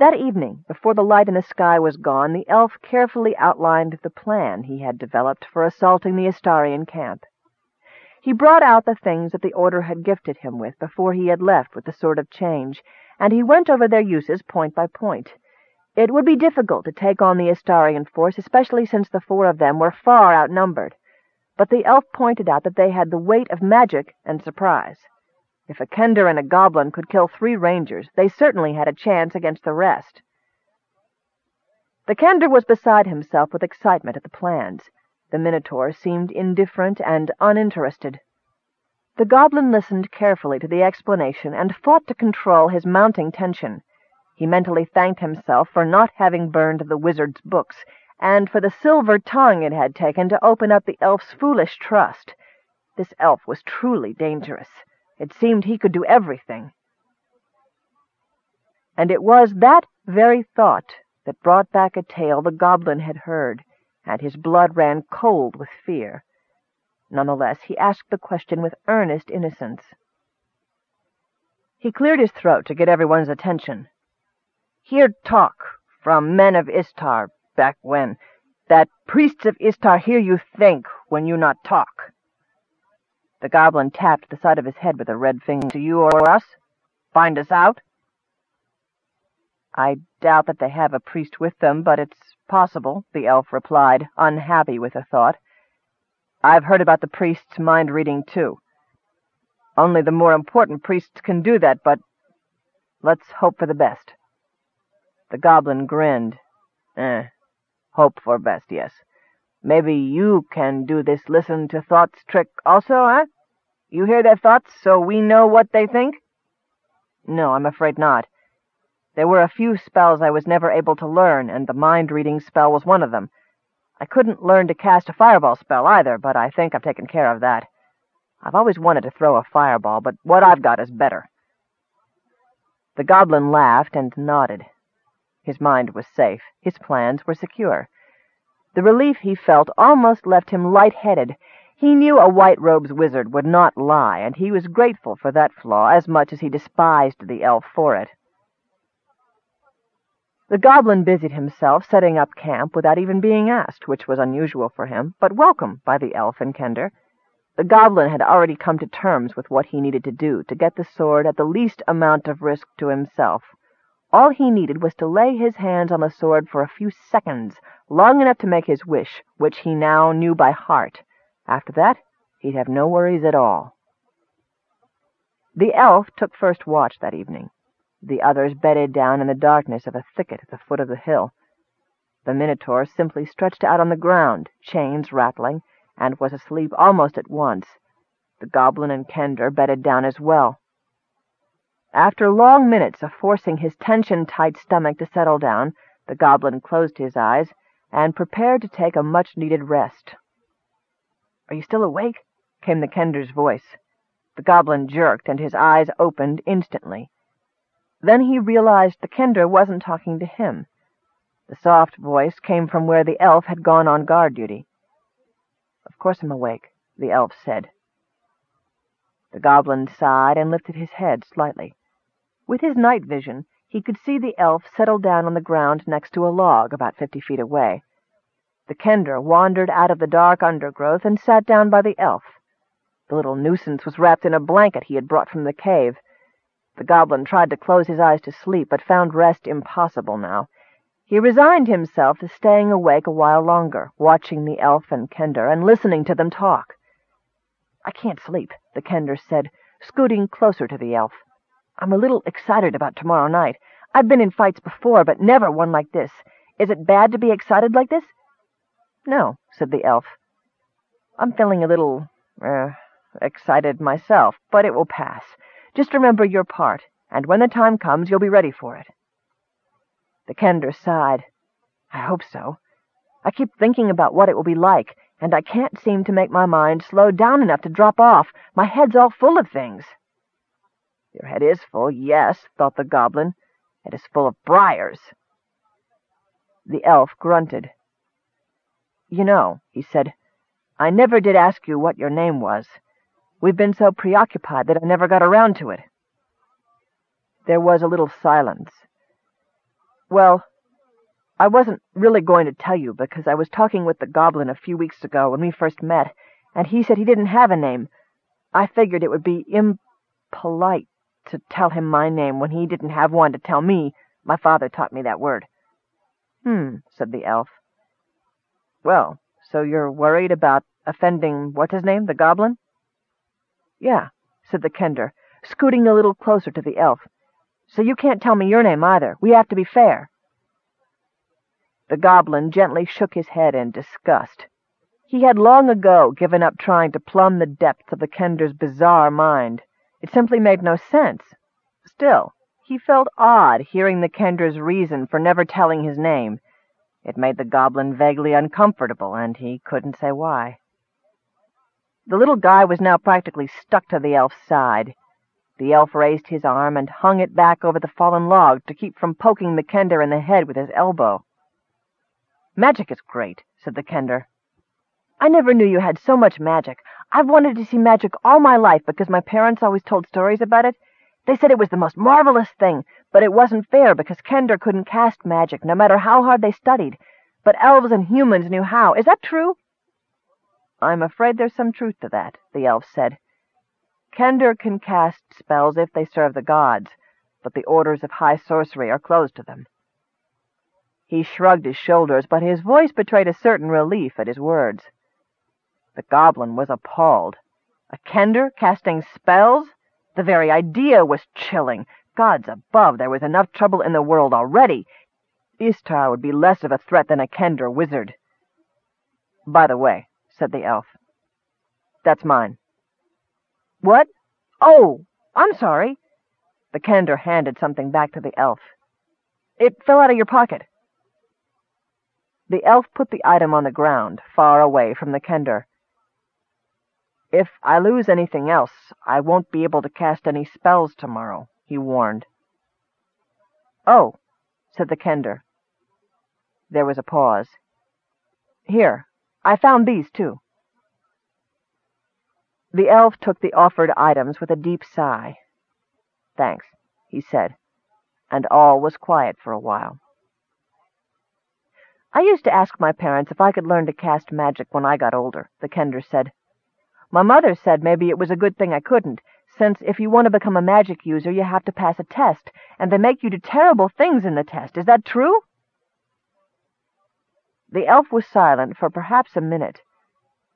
That evening, before the light in the sky was gone, the elf carefully outlined the plan he had developed for assaulting the Istarian camp. He brought out the things that the Order had gifted him with before he had left with the Sword of Change, and he went over their uses point by point. It would be difficult to take on the Istarian force, especially since the four of them were far outnumbered, but the elf pointed out that they had the weight of magic and surprise. If a Kender and a goblin could kill three rangers, they certainly had a chance against the rest. The Kender was beside himself with excitement at the plans. The Minotaur seemed indifferent and uninterested. The goblin listened carefully to the explanation and fought to control his mounting tension. He mentally thanked himself for not having burned the wizard's books, and for the silver tongue it had taken to open up the elf's foolish trust. This elf was truly dangerous. It seemed he could do everything. And it was that very thought that brought back a tale the goblin had heard, and his blood ran cold with fear. Nonetheless, he asked the question with earnest innocence. He cleared his throat to get everyone's attention. Hear talk from men of Istar back when, that priests of Istar hear you think when you not talk. The goblin tapped the side of his head with a red finger. To you or us? Find us out? I doubt that they have a priest with them, but it's possible, the elf replied, unhappy with the thought. I've heard about the priest's mind-reading, too. Only the more important priests can do that, but let's hope for the best. The goblin grinned. Eh, hope for best, yes. Maybe you can do this listen to thoughts trick also, eh? You hear their thoughts so we know what they think? No, I'm afraid not. There were a few spells I was never able to learn, and the mind-reading spell was one of them. I couldn't learn to cast a fireball spell either, but I think I've taken care of that. I've always wanted to throw a fireball, but what I've got is better. The goblin laughed and nodded. His mind was safe. His plans were secure. The relief he felt almost left him light-headed. He knew a white-robes wizard would not lie, and he was grateful for that flaw as much as he despised the elf for it. The goblin busied himself setting up camp without even being asked, which was unusual for him, but welcome by the elf and Kender. The goblin had already come to terms with what he needed to do to get the sword at the least amount of risk to himself. All he needed was to lay his hands on the sword for a few seconds, long enough to make his wish, which he now knew by heart. After that, he'd have no worries at all. The elf took first watch that evening. The others bedded down in the darkness of a thicket at the foot of the hill. The Minotaur simply stretched out on the ground, chains rattling, and was asleep almost at once. The goblin and Kender bedded down as well. After long minutes of forcing his tension-tight stomach to settle down, the goblin closed his eyes and prepared to take a much-needed rest. "Are you still awake?" came the Kender's voice. The goblin jerked, and his eyes opened instantly. Then he realized the Kender wasn't talking to him. The soft voice came from where the elf had gone on guard duty. "Of course I'm awake," the elf said. The goblin sighed and lifted his head slightly. With his night vision, he could see the elf settle down on the ground next to a log about fifty feet away. The Kender wandered out of the dark undergrowth and sat down by the elf. The little nuisance was wrapped in a blanket he had brought from the cave. The goblin tried to close his eyes to sleep, but found rest impossible now. He resigned himself to staying awake a while longer, watching the elf and Kender and listening to them talk. I can't sleep, the Kender said, scooting closer to the elf. I'm a little excited about tomorrow night. I've been in fights before, but never one like this. Is it bad to be excited like this? No, said the elf. I'm feeling a little, er, excited myself, but it will pass. Just remember your part, and when the time comes, you'll be ready for it. The Kender sighed. I hope so. I keep thinking about what it will be like, and I can't seem to make my mind slow down enough to drop off. My head's all full of things. Your head is full, yes, thought the goblin. It is full of briars. The elf grunted. You know, he said, I never did ask you what your name was. We've been so preoccupied that I never got around to it. There was a little silence. Well, I wasn't really going to tell you because I was talking with the goblin a few weeks ago when we first met, and he said he didn't have a name. I figured it would be impolite to tell him my name when he didn't have one to tell me. My father taught me that word. Hmm, said the elf. Well, so you're worried about offending what's-his-name, the goblin? Yeah, said the kender, scooting a little closer to the elf. So you can't tell me your name either. We have to be fair. The goblin gently shook his head in disgust. He had long ago given up trying to plumb the depths of the kender's bizarre mind. It simply made no sense. Still, he felt odd hearing the kender's reason for never telling his name. It made the goblin vaguely uncomfortable, and he couldn't say why. The little guy was now practically stuck to the elf's side. The elf raised his arm and hung it back over the fallen log to keep from poking the kender in the head with his elbow. Magic is great, said the kender. I never knew you had so much magic. I've wanted to see magic all my life because my parents always told stories about it. They said it was the most marvelous thing, but it wasn't fair because Kender couldn't cast magic no matter how hard they studied. But elves and humans knew how. Is that true? I'm afraid there's some truth to that, the elf said. Kender can cast spells if they serve the gods, but the orders of high sorcery are closed to them. He shrugged his shoulders, but his voice betrayed a certain relief at his words. The goblin was appalled. A Kender casting spells? The very idea was chilling. Gods above, there was enough trouble in the world already. Istar would be less of a threat than a Kender wizard. By the way, said the elf, that's mine. What? Oh, I'm sorry. The Kender handed something back to the elf. It fell out of your pocket. The elf put the item on the ground, far away from the Kender. If I lose anything else, I won't be able to cast any spells tomorrow, he warned. Oh, said the Kender. There was a pause. Here, I found these, too. The elf took the offered items with a deep sigh. Thanks, he said, and all was quiet for a while. I used to ask my parents if I could learn to cast magic when I got older, the Kender said. My mother said maybe it was a good thing I couldn't, since if you want to become a magic user, you have to pass a test, and they make you do terrible things in the test. Is that true? The elf was silent for perhaps a minute.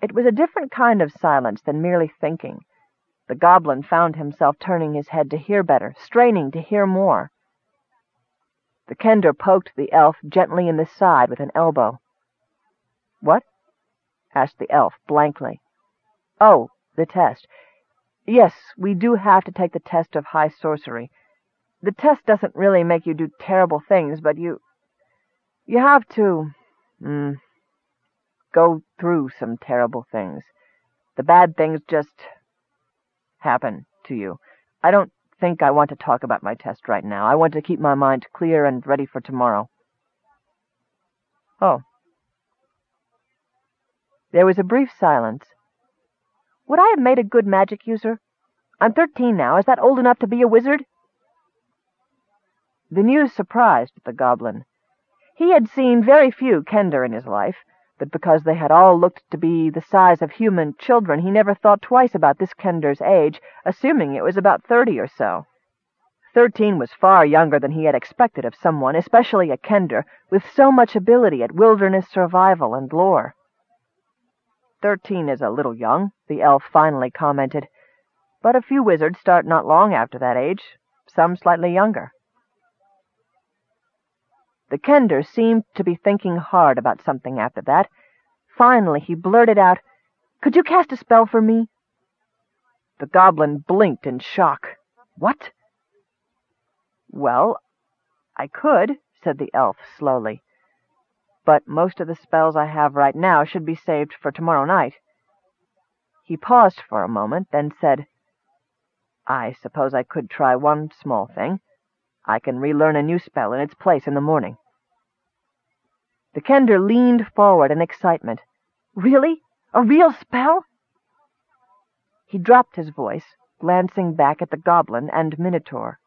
It was a different kind of silence than merely thinking. The goblin found himself turning his head to hear better, straining to hear more. The kender poked the elf gently in the side with an elbow. What? asked the elf blankly. Oh, the test. Yes, we do have to take the test of high sorcery. The test doesn't really make you do terrible things, but you... You have to... Mm, go through some terrible things. The bad things just happen to you. I don't think I want to talk about my test right now. I want to keep my mind clear and ready for tomorrow. Oh. There was a brief silence. Would I have made a good magic user? I'm thirteen now. Is that old enough to be a wizard? The news surprised the goblin. He had seen very few Kender in his life, but because they had all looked to be the size of human children, he never thought twice about this Kender's age, assuming it was about thirty or so. Thirteen was far younger than he had expected of someone, especially a Kender, with so much ability at wilderness survival and lore. Thirteen is a little young, the elf finally commented, but a few wizards start not long after that age, some slightly younger. The Kender seemed to be thinking hard about something after that. Finally, he blurted out, Could you cast a spell for me? The goblin blinked in shock. What? Well, I could, said the elf slowly. But most of the spells I have right now should be saved for tomorrow night. He paused for a moment, then said, I suppose I could try one small thing. I can relearn a new spell in its place in the morning. The Kender leaned forward in excitement. Really? A real spell? He dropped his voice, glancing back at the goblin and Minotaur.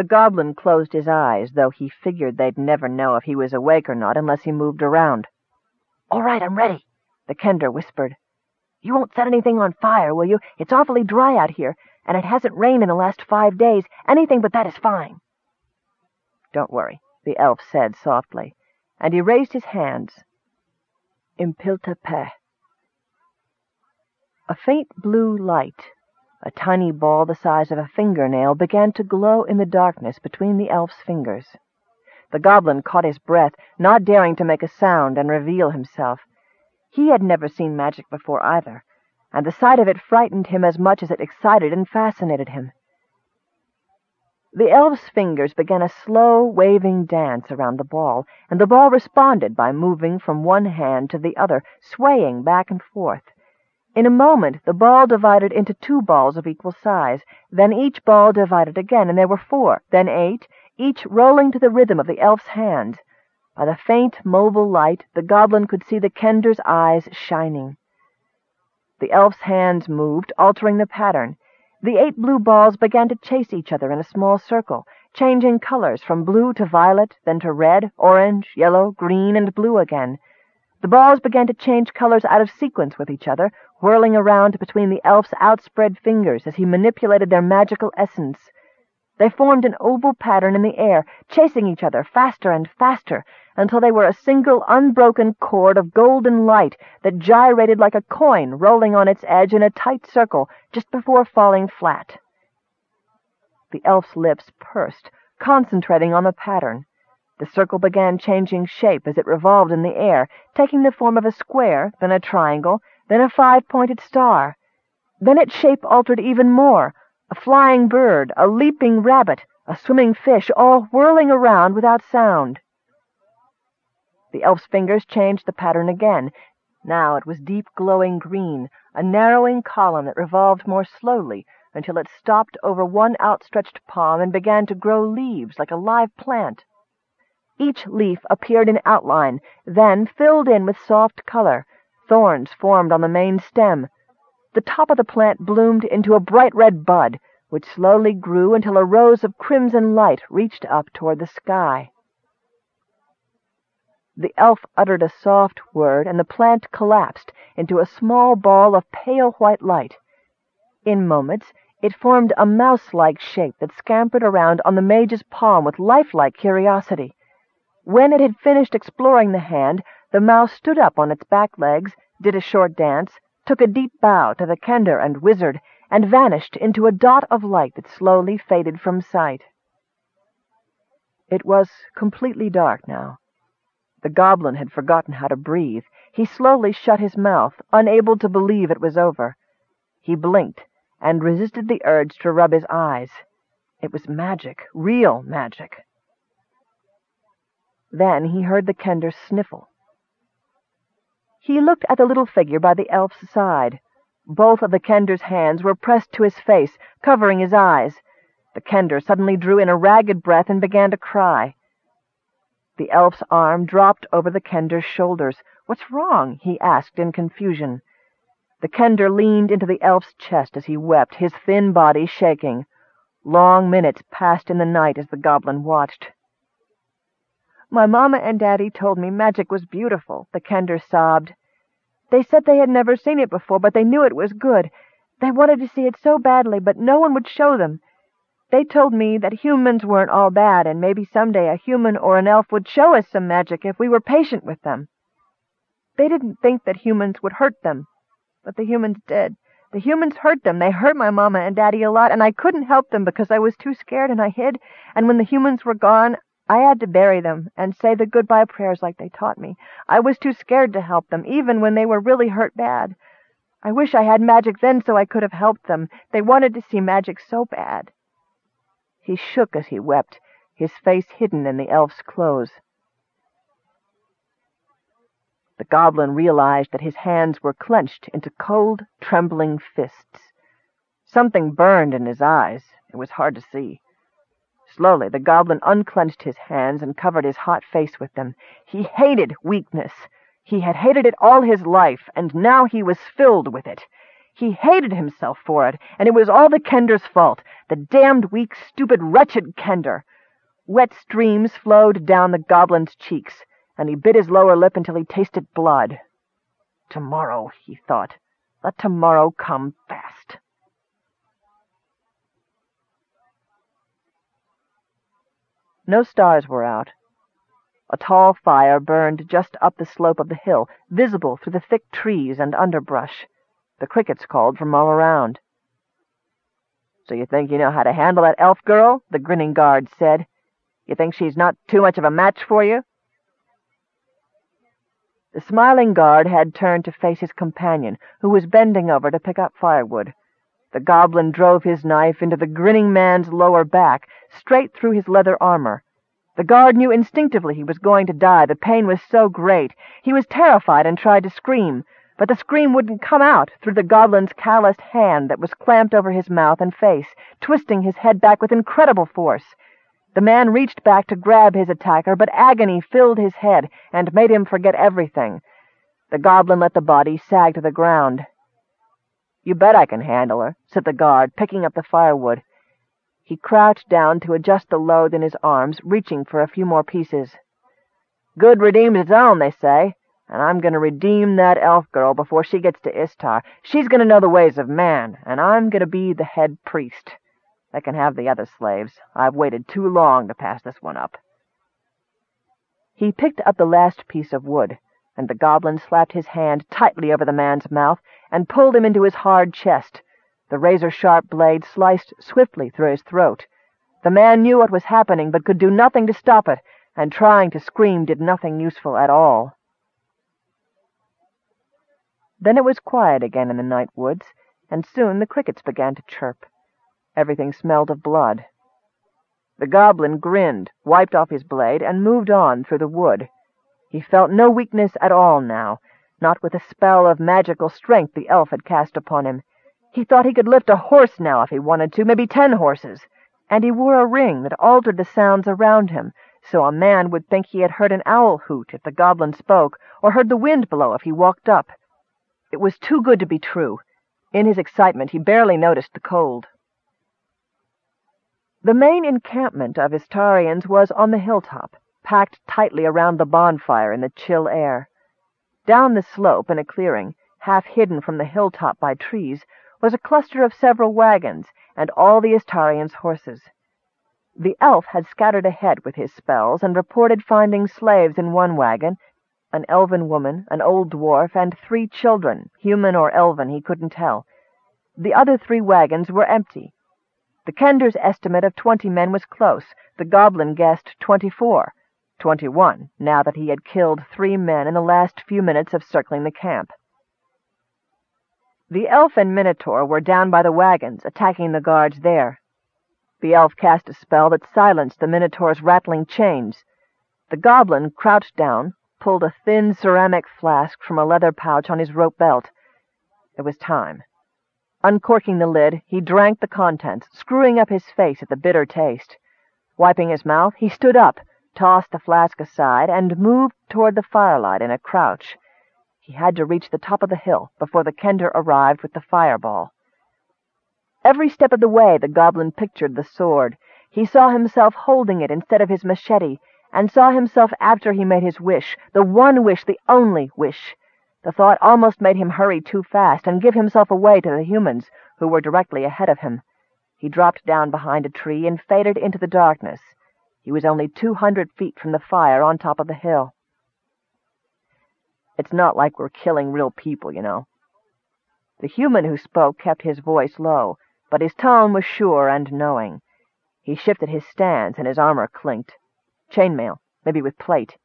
The goblin closed his eyes, though he figured they'd never know if he was awake or not unless he moved around. All right, I'm ready, the Kender whispered. You won't set anything on fire, will you? It's awfully dry out here, and it hasn't rained in the last five days. Anything but that is fine. Don't worry, the elf said softly, and he raised his hands. Impilta pe. A faint blue light, a tiny ball the size of a fingernail, began to glow in the darkness between the elf's fingers. The goblin caught his breath, not daring to make a sound and reveal himself. He had never seen magic before either, and the sight of it frightened him as much as it excited and fascinated him. The elf's fingers began a slow, waving dance around the ball, and the ball responded by moving from one hand to the other, swaying back and forth. In a moment the ball divided into two balls of equal size, then each ball divided again, and there were four, then eight, each rolling to the rhythm of the elf's hand. By the faint, mobile light, the goblin could see the Kender's eyes shining. The elf's hands moved, altering the pattern. The eight blue balls began to chase each other in a small circle, changing colors from blue to violet, then to red, orange, yellow, green, and blue again. The balls began to change colors out of sequence with each other, whirling around between the elf's outspread fingers as he manipulated their magical essence. They formed an oval pattern in the air, chasing each other faster and faster, until they were a single unbroken cord of golden light that gyrated like a coin rolling on its edge in a tight circle just before falling flat. The elf's lips pursed, concentrating on the pattern. The circle began changing shape as it revolved in the air, taking the form of a square, then a triangle, then a five-pointed star. Then its shape altered even more, a flying bird, a leaping rabbit, a swimming fish, all whirling around without sound. The elf's fingers changed the pattern again. Now it was deep glowing green, a narrowing column that revolved more slowly until it stopped over one outstretched palm and began to grow leaves like a live plant. Each leaf appeared in outline, then filled in with soft color. Thorns formed on the main stem. The top of the plant bloomed into a bright red bud, which slowly grew until a rose of crimson light reached up toward the sky. The elf uttered a soft word, and the plant collapsed into a small ball of pale white light. In moments it formed a mouse-like shape that scampered around on the mage's palm with lifelike curiosity. When it had finished exploring the hand, the mouse stood up on its back legs, did a short dance, took a deep bow to the kender and wizard, and vanished into a dot of light that slowly faded from sight. It was completely dark now. The goblin had forgotten how to breathe. He slowly shut his mouth, unable to believe it was over. He blinked and resisted the urge to rub his eyes. It was magic, real magic. Then he heard the kender sniffle. He looked at the little figure by the elf's side. Both of the kender's hands were pressed to his face, covering his eyes. The kender suddenly drew in a ragged breath and began to cry. The elf's arm dropped over the kender's shoulders. What's wrong? he asked in confusion. The kender leaned into the elf's chest as he wept, his thin body shaking. Long minutes passed in the night as the goblin watched. My mamma and daddy told me magic was beautiful, the Kender sobbed. They said they had never seen it before, but they knew it was good. They wanted to see it so badly, but no one would show them. They told me that humans weren't all bad, and maybe someday a human or an elf would show us some magic if we were patient with them. They didn't think that humans would hurt them, but the humans did. The humans hurt them. They hurt my mamma and daddy a lot, and I couldn't help them because I was too scared and I hid, and when the humans were gone, I had to bury them and say the goodbye prayers like they taught me. I was too scared to help them, even when they were really hurt bad. I wish I had magic then so I could have helped them. They wanted to see magic so bad. He shook as he wept, his face hidden in the elf's clothes. The goblin realized that his hands were clenched into cold, trembling fists. Something burned in his eyes. It was hard to see. Slowly the goblin unclenched his hands and covered his hot face with them. He hated weakness. He had hated it all his life, and now he was filled with it. He hated himself for it, and it was all the Kender's fault. The damned, weak, stupid, wretched Kender. Wet streams flowed down the goblin's cheeks, and he bit his lower lip until he tasted blood. Tomorrow, he thought. Let tomorrow come fast. No stars were out. A tall fire burned just up the slope of the hill, visible through the thick trees and underbrush. The crickets called from all around. "So you think you know how to handle that elf girl?" the grinning guard said. "You think she's not too much of a match for you?" The smiling guard had turned to face his companion, who was bending over to pick up firewood. The goblin drove his knife into the grinning man's lower back, straight through his leather armor. The guard knew instinctively he was going to die. The pain was so great. He was terrified and tried to scream, but the scream wouldn't come out through the goblin's calloused hand that was clamped over his mouth and face, twisting his head back with incredible force. The man reached back to grab his attacker, but agony filled his head and made him forget everything. The goblin let the body sag to the ground. "You bet I can handle her," said the guard, picking up the firewood. He crouched down to adjust the load in his arms, reaching for a few more pieces. "Good redeems its own, they say, and I'm going to redeem that elf girl before she gets to Istar. She's going to know the ways of man, and I'm going to be the head priest. They can have the other slaves. I've waited too long to pass this one up." He picked up the last piece of wood and the goblin slapped his hand tightly over the man's mouth and pulled him into his hard chest. The razor-sharp blade sliced swiftly through his throat. The man knew what was happening, but could do nothing to stop it, and trying to scream did nothing useful at all. Then it was quiet again in the night woods, and soon the crickets began to chirp. Everything smelled of blood. The goblin grinned, wiped off his blade, and moved on through the wood. He felt no weakness at all now, not with the spell of magical strength the elf had cast upon him. He thought he could lift a horse now if he wanted to, maybe ten horses. And he wore a ring that altered the sounds around him, so a man would think he had heard an owl hoot if the goblin spoke, or heard the wind blow if he walked up. It was too good to be true. In his excitement, he barely noticed the cold. The main encampment of Istarians was on the hilltop packed tightly around the bonfire in the chill air. Down the slope, in a clearing, half hidden from the hilltop by trees, was a cluster of several wagons, and all the Istarians' horses. The elf had scattered ahead with his spells, and reported finding slaves in one wagon, an elven woman, an old dwarf, and three children, human or elven, he couldn't tell. The other three wagons were empty. The Kender's estimate of twenty men was close. The goblin guessed twenty-four. Twenty-one, now that he had killed three men in the last few minutes of circling the camp. The elf and Minotaur were down by the wagons, attacking the guards there. The elf cast a spell that silenced the Minotaur's rattling chains. The goblin crouched down, pulled a thin ceramic flask from a leather pouch on his rope belt. It was time. Uncorking the lid, he drank the contents, screwing up his face at the bitter taste. Wiping his mouth, he stood up, tossed the flask aside, and moved toward the firelight in a crouch. He had to reach the top of the hill before the kender arrived with the fireball. Every step of the way the goblin pictured the sword. He saw himself holding it instead of his machete, and saw himself after he made his wish, the one wish, the only wish. The thought almost made him hurry too fast and give himself away to the humans, who were directly ahead of him. He dropped down behind a tree and faded into the darkness. He was only two hundred feet from the fire on top of the hill. It's not like we're killing real people, you know. The human who spoke kept his voice low, but his tone was sure and knowing. He shifted his stance and his armor clinked. Chainmail, maybe with plate.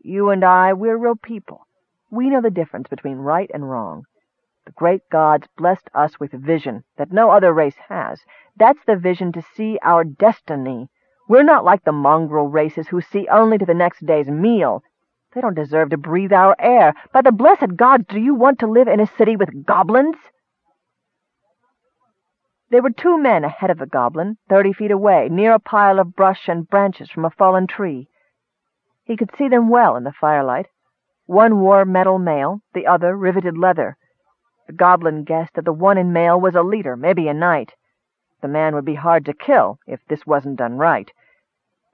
You and I, we're real people. We know the difference between right and wrong. The great gods blessed us with vision that no other race has. That's the vision to see our destiny we're not like the mongrel races who see only to the next day's meal. They don't deserve to breathe our air. By the blessed gods, do you want to live in a city with goblins? There were two men ahead of the goblin, thirty feet away, near a pile of brush and branches from a fallen tree. He could see them well in the firelight. One wore metal mail, the other riveted leather. The goblin guessed that the one in mail was a leader, maybe a knight. The man would be hard to kill if this wasn't done right.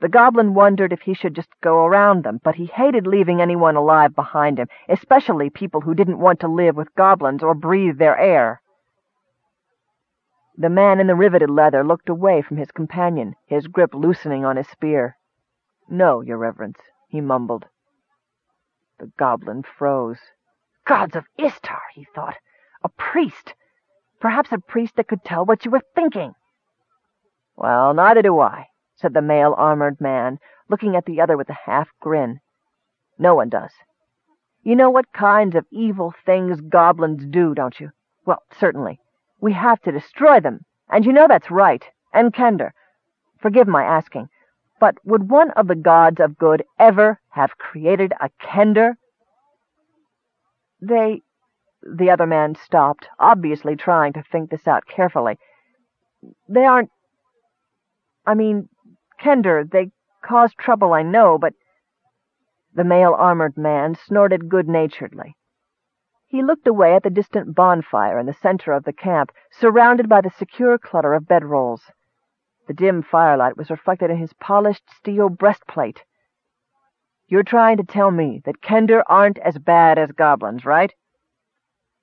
The goblin wondered if he should just go around them, but he hated leaving anyone alive behind him, especially people who didn't want to live with goblins or breathe their air. The man in the riveted leather looked away from his companion, his grip loosening on his spear. No, your reverence, he mumbled. The goblin froze. Gods of Istar, he thought. A priest. Perhaps a priest that could tell what you were thinking. Well, neither do I, said the mail-armored man, looking at the other with a half grin. No one does. You know what kinds of evil things goblins do, don't you? Well, certainly. We have to destroy them, and you know that's right. And Kender. Forgive my asking, but would one of the gods of good ever have created a Kender? They... The other man stopped, obviously trying to think this out carefully. They aren't... I mean, Kender, they cause trouble, I know, but... The mail-armored man snorted good-naturedly. He looked away at the distant bonfire in the center of the camp, surrounded by the secure clutter of bedrolls. The dim firelight was reflected in his polished steel breastplate. You're trying to tell me that Kender aren't as bad as goblins, right?